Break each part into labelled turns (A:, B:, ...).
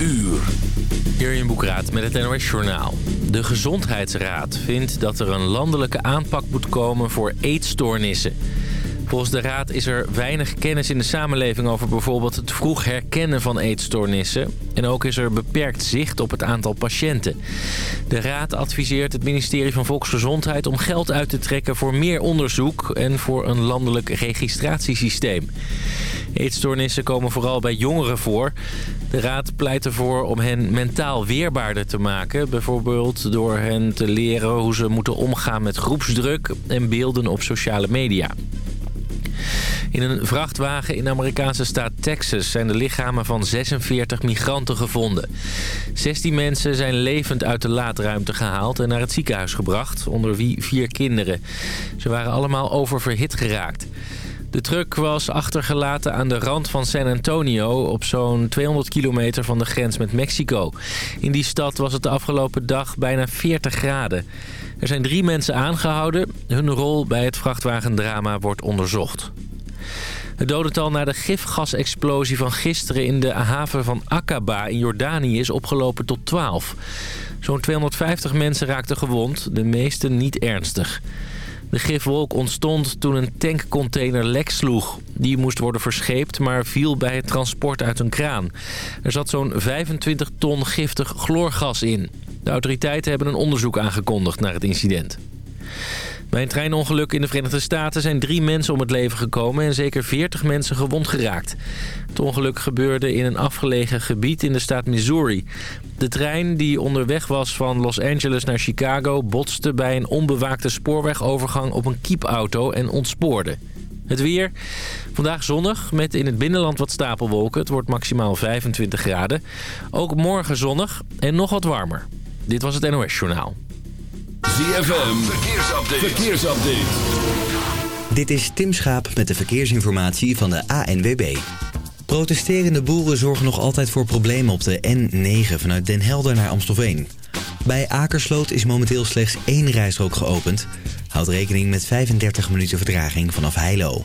A: uur. Jurjen Boekraat met het NOS Journaal. De Gezondheidsraad vindt dat er een landelijke aanpak moet komen voor eetstoornissen. Volgens de raad is er weinig kennis in de samenleving over bijvoorbeeld het vroeg herkennen van eetstoornissen. En ook is er beperkt zicht op het aantal patiënten. De raad adviseert het ministerie van Volksgezondheid om geld uit te trekken voor meer onderzoek en voor een landelijk registratiesysteem. Eetstoornissen komen vooral bij jongeren voor. De raad pleit ervoor om hen mentaal weerbaarder te maken. Bijvoorbeeld door hen te leren hoe ze moeten omgaan met groepsdruk en beelden op sociale media. In een vrachtwagen in de Amerikaanse staat Texas zijn de lichamen van 46 migranten gevonden. 16 mensen zijn levend uit de laadruimte gehaald en naar het ziekenhuis gebracht, onder wie vier kinderen. Ze waren allemaal oververhit geraakt. De truck was achtergelaten aan de rand van San Antonio... op zo'n 200 kilometer van de grens met Mexico. In die stad was het de afgelopen dag bijna 40 graden. Er zijn drie mensen aangehouden. Hun rol bij het vrachtwagendrama wordt onderzocht. Het dodental na de gifgasexplosie van gisteren in de haven van Aqaba in Jordanië is opgelopen tot 12. Zo'n 250 mensen raakten gewond, de meeste niet ernstig. De gifwolk ontstond toen een tankcontainer lek sloeg. Die moest worden verscheept, maar viel bij het transport uit een kraan. Er zat zo'n 25 ton giftig chloorgas in. De autoriteiten hebben een onderzoek aangekondigd naar het incident. Bij een treinongeluk in de Verenigde Staten zijn drie mensen om het leven gekomen... en zeker 40 mensen gewond geraakt. Het ongeluk gebeurde in een afgelegen gebied in de staat Missouri. De trein die onderweg was van Los Angeles naar Chicago... botste bij een onbewaakte spoorwegovergang op een kiepauto en ontspoorde. Het weer. Vandaag zonnig, met in het binnenland wat stapelwolken. Het wordt maximaal 25 graden. Ook morgen zonnig en nog wat warmer. Dit was het NOS Journaal.
B: ZFM, verkeersupdate. verkeersupdate.
C: Dit is Tim Schaap met de verkeersinformatie van de ANWB. Protesterende boeren zorgen nog altijd voor problemen op de N9 vanuit Den Helder naar Amstelveen. Bij Akersloot is momenteel slechts één rijstrook geopend. Houd rekening met 35 minuten vertraging vanaf Heilo.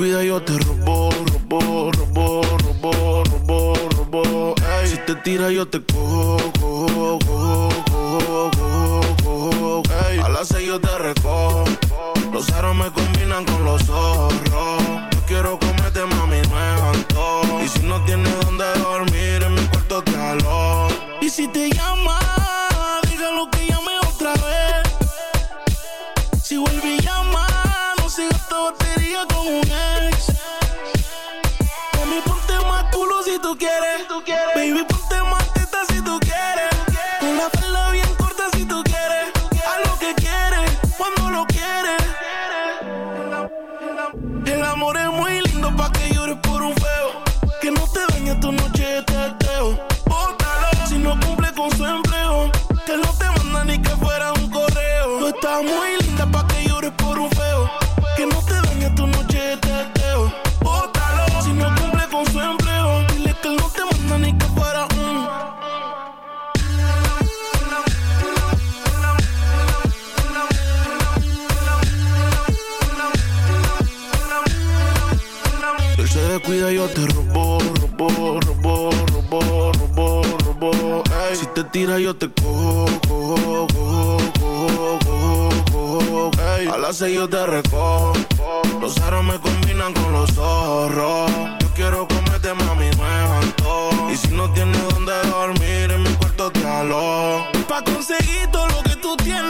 D: cuida, yo te rompo te tiras, yo te cojo, cojo, cojo, cojo, cojo, cojo. Hey. A las seis yo te recojo. Los aros me combinan con los zorros. Yo quiero comerte, mami, me Y si no tienes donde dormir, en mi cuarto te alo. Pa' conseguir todo lo que tú tienes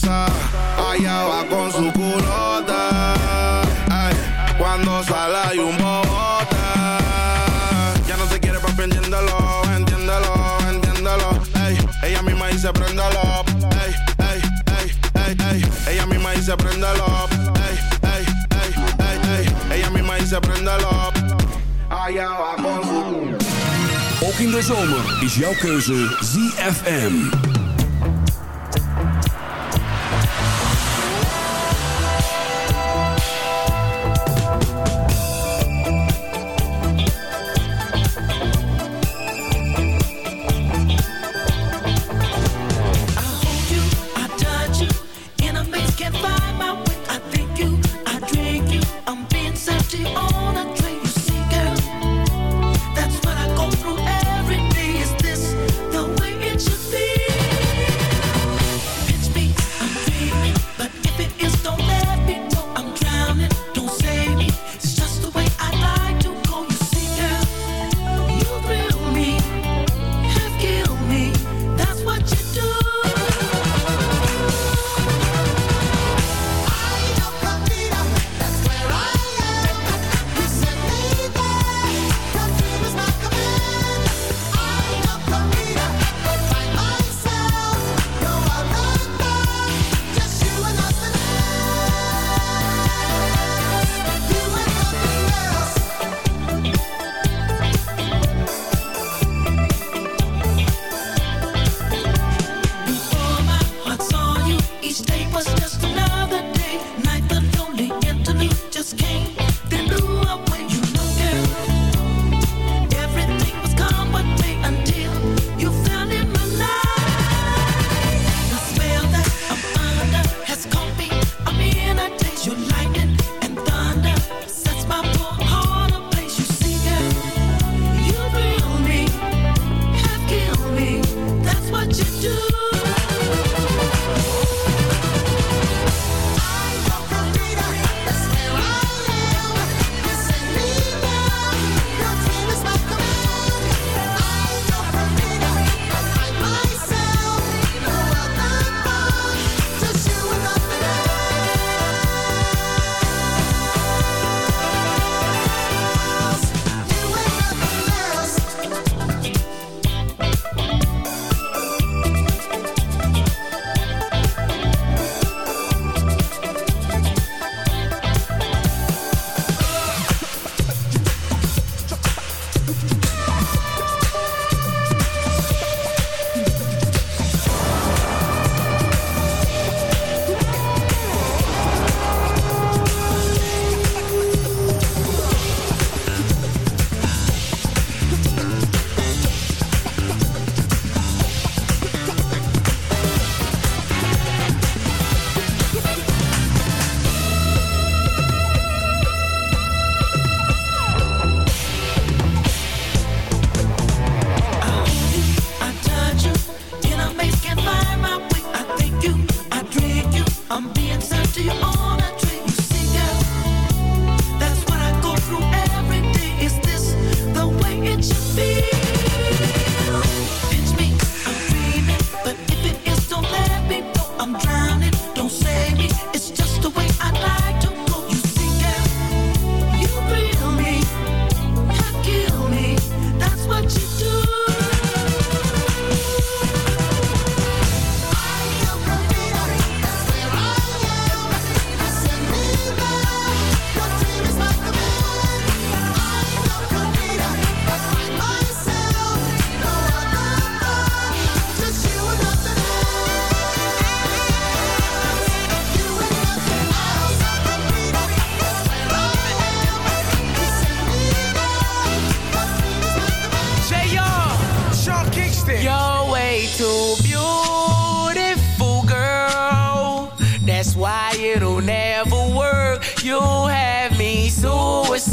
D: pasa. Allá va con su culota. Ay, cuando sale hay un bota. Ya no se quiere papi, entiéndelo, entiéndelo, entiéndelo. Ey, ella misma dice prendelo. Ey, ey, ey, ey, ey. Ella misma dice prendelo. Ey, ey, ey, ey, ey. Ella misma dice prendelo. Allá va con su
B: Ook in de zomer is jouw keuze ZFM.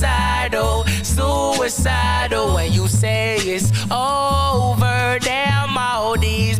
E: Suicidal, suicidal when you say it's over. Damn, all these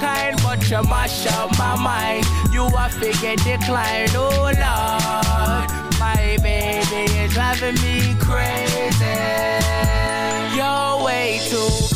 E: kind, but you mash up my mind. You are figure decline. Oh, Lord. My baby is driving me crazy. You're way too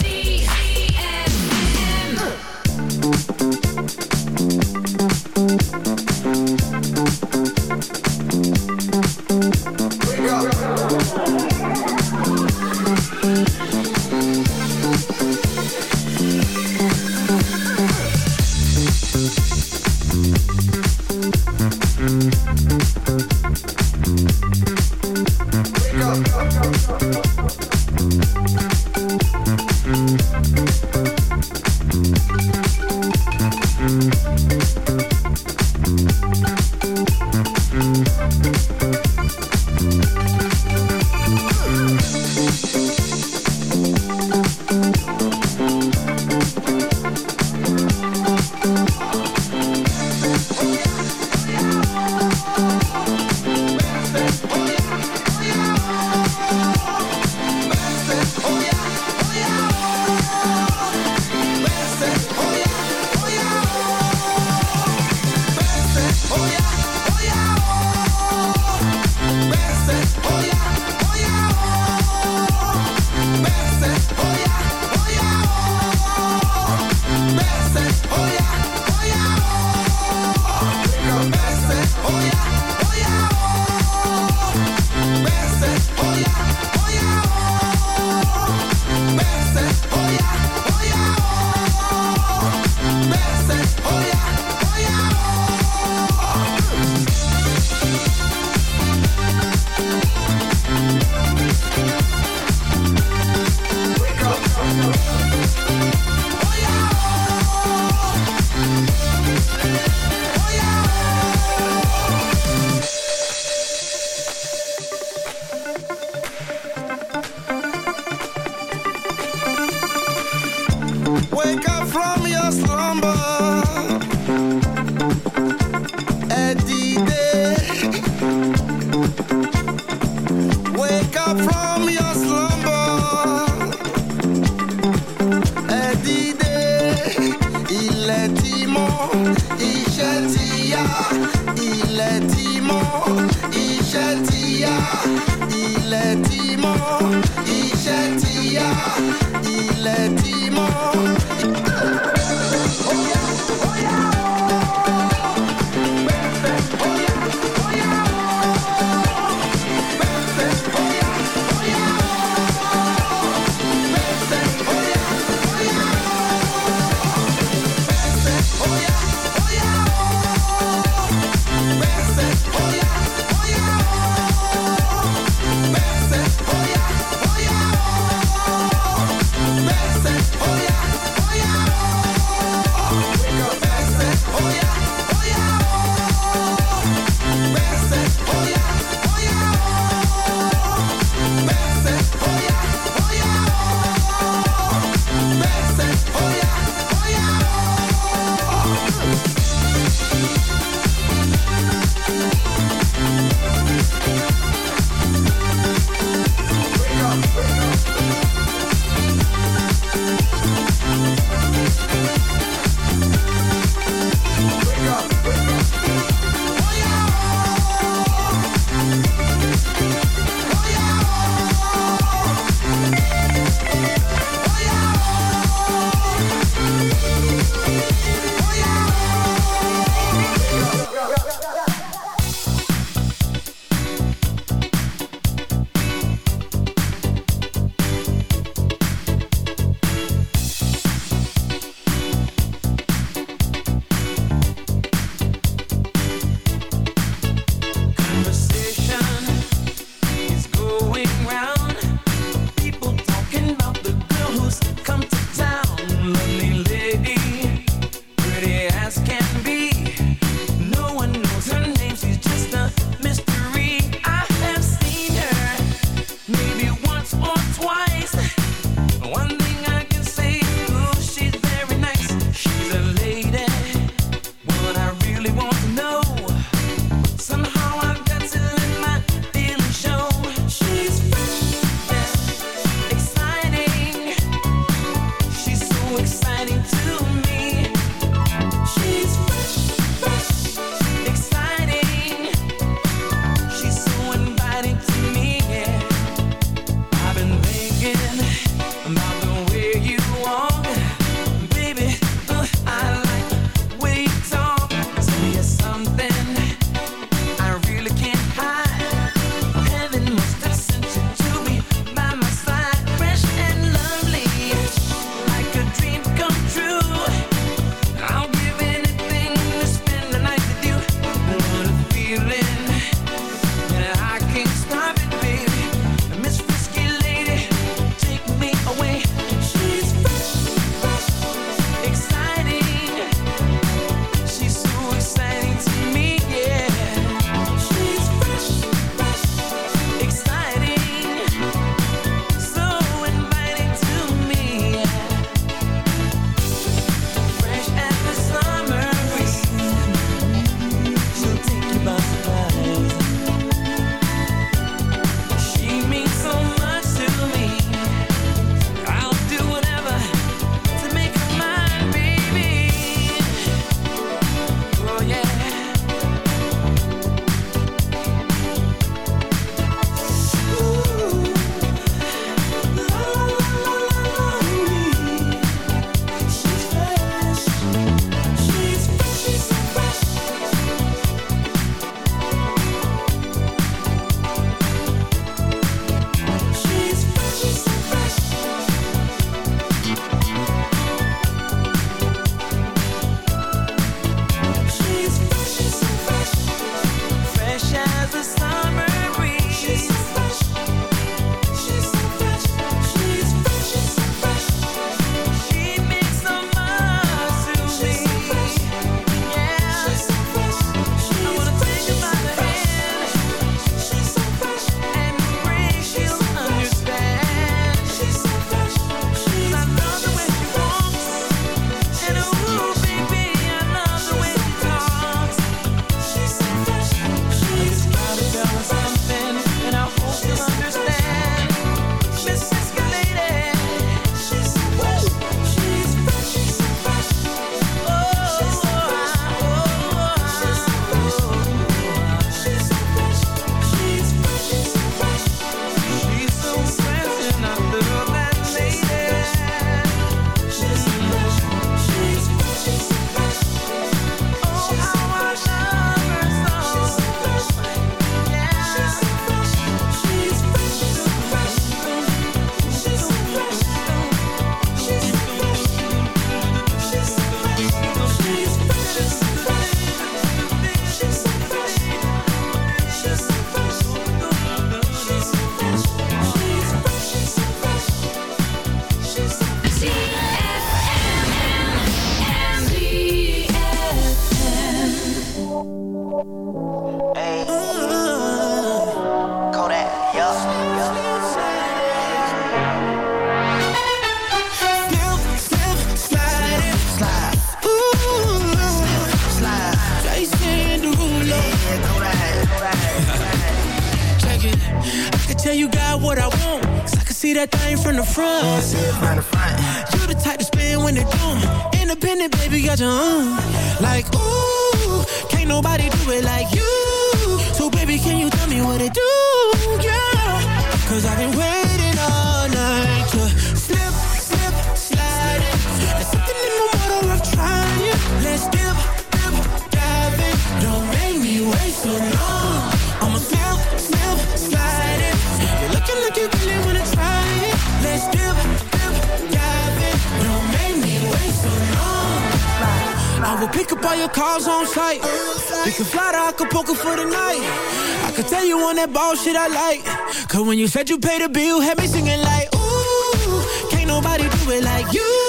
F: Ball shit I like. Cause when you said you paid the bill, had me singing like, ooh, can't nobody do it like you.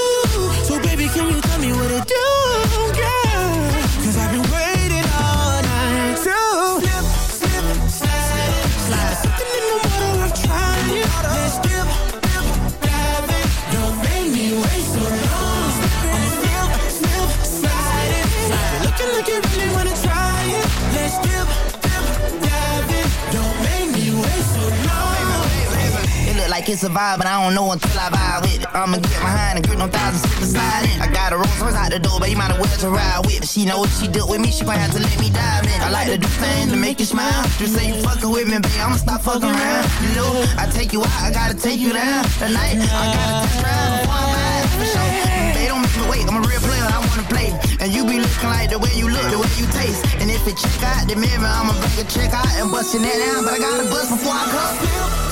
G: It's a vibe, but I don't know until I vibe with it. I'ma get behind and grip no thousand slip beside it. I got a Rolls Royce out the door, but you might as well to ride with. She know what she do with me, she gon' have to let me dive in. I like to do things to make you smile. Just say you fucking with me, babe, I'ma stop fucking around. You know, I take you out, I gotta take you down. Tonight, I gotta test drive before I'm out, for sure. They don't make me wait, I'm a real player, I wanna play. And you be looking like the way you look, the way you taste. And if it check out the mirror, I'ma bring a check out and bust your net down. But I gotta bust before I come.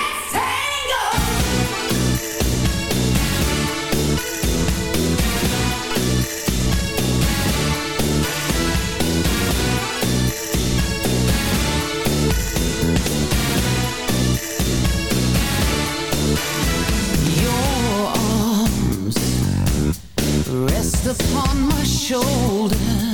H: upon my shoulder.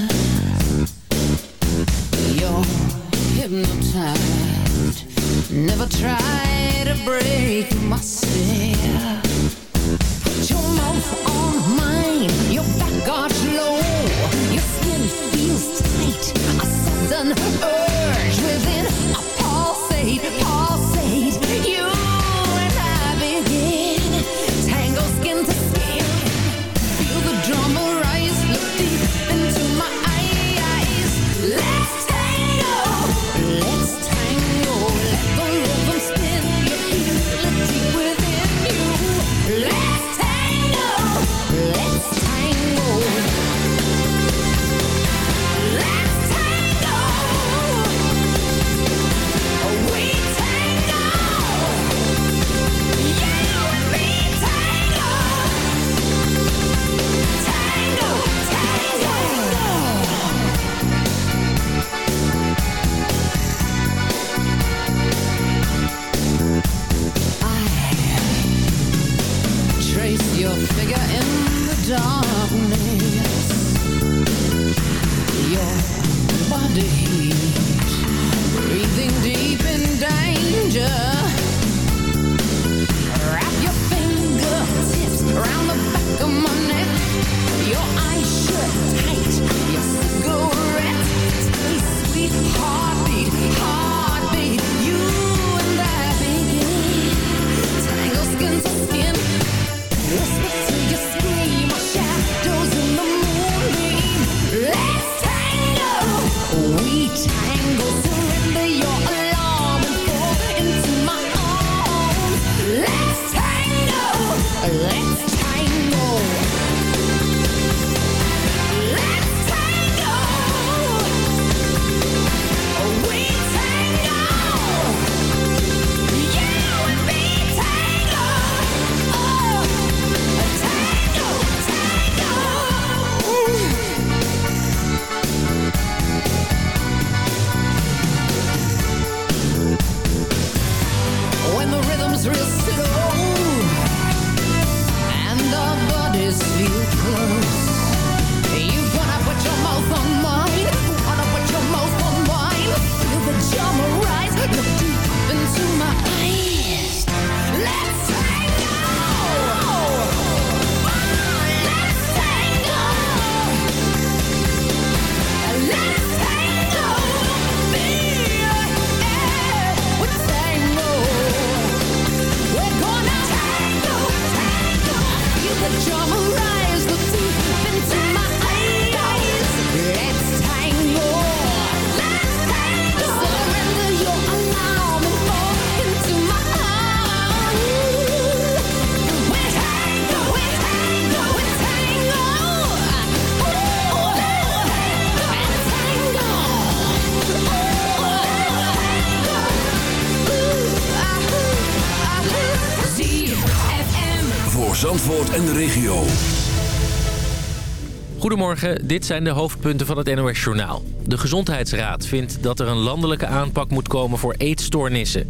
A: Dit zijn de hoofdpunten van het NOS-journaal. De Gezondheidsraad vindt dat er een landelijke aanpak moet komen voor eetstoornissen.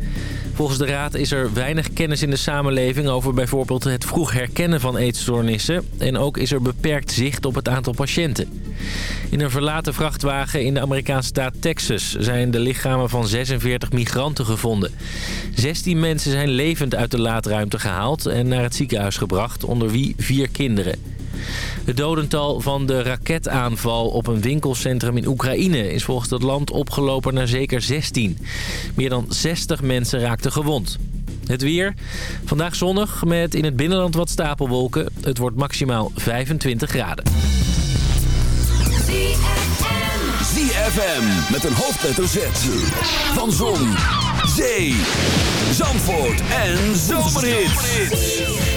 A: Volgens de raad is er weinig kennis in de samenleving over bijvoorbeeld het vroeg herkennen van eetstoornissen. En ook is er beperkt zicht op het aantal patiënten. In een verlaten vrachtwagen in de Amerikaanse staat Texas zijn de lichamen van 46 migranten gevonden. 16 mensen zijn levend uit de laadruimte gehaald en naar het ziekenhuis gebracht, onder wie vier kinderen. Het dodental van de raketaanval op een winkelcentrum in Oekraïne... is volgens het land opgelopen naar zeker 16. Meer dan 60 mensen raakten gewond. Het weer. Vandaag zonnig met in het binnenland wat stapelwolken. Het wordt maximaal 25 graden.
I: ZFM met een hoofdletter Z. Van Zon, Zee, Zandvoort en Zomerhits.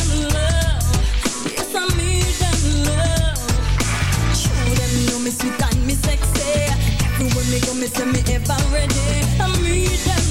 I: The me come and me if i
B: ready. I'm reading.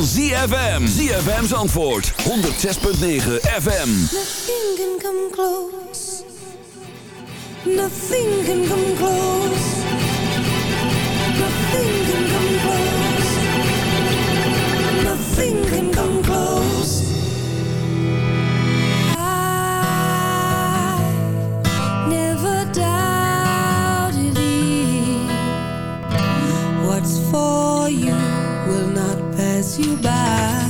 B: van ZFM. ZFM's antwoord 106.9 FM.
J: Nothing can come close. Nothing can come close. Nothing can come close. Nothing can come close. I never doubted. What's for you by.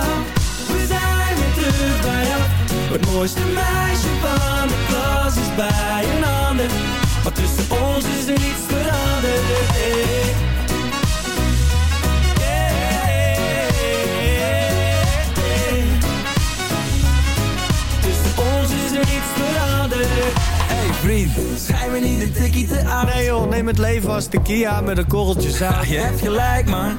K: We zijn weer terug bij jou. Het mooiste meisje van de klas is bij een ander. Maar tussen ons is er niets veranderd. Hey. Ons is er niets veranderd. Hey vriend, schijn me niet de tikkie te aan.
L: Nee joh, neem het leven als de Kia met een korreltje zaag.
K: Je hebt gelijk man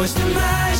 K: mooiste meisje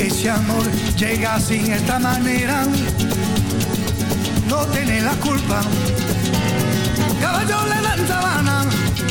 M: Ese amor llega sin esta manera, no tiene la culpa. Caballo le dan sabana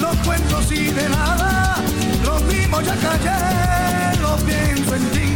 M: los cuentos y de nada, los mismos ya callé, pienso en ti.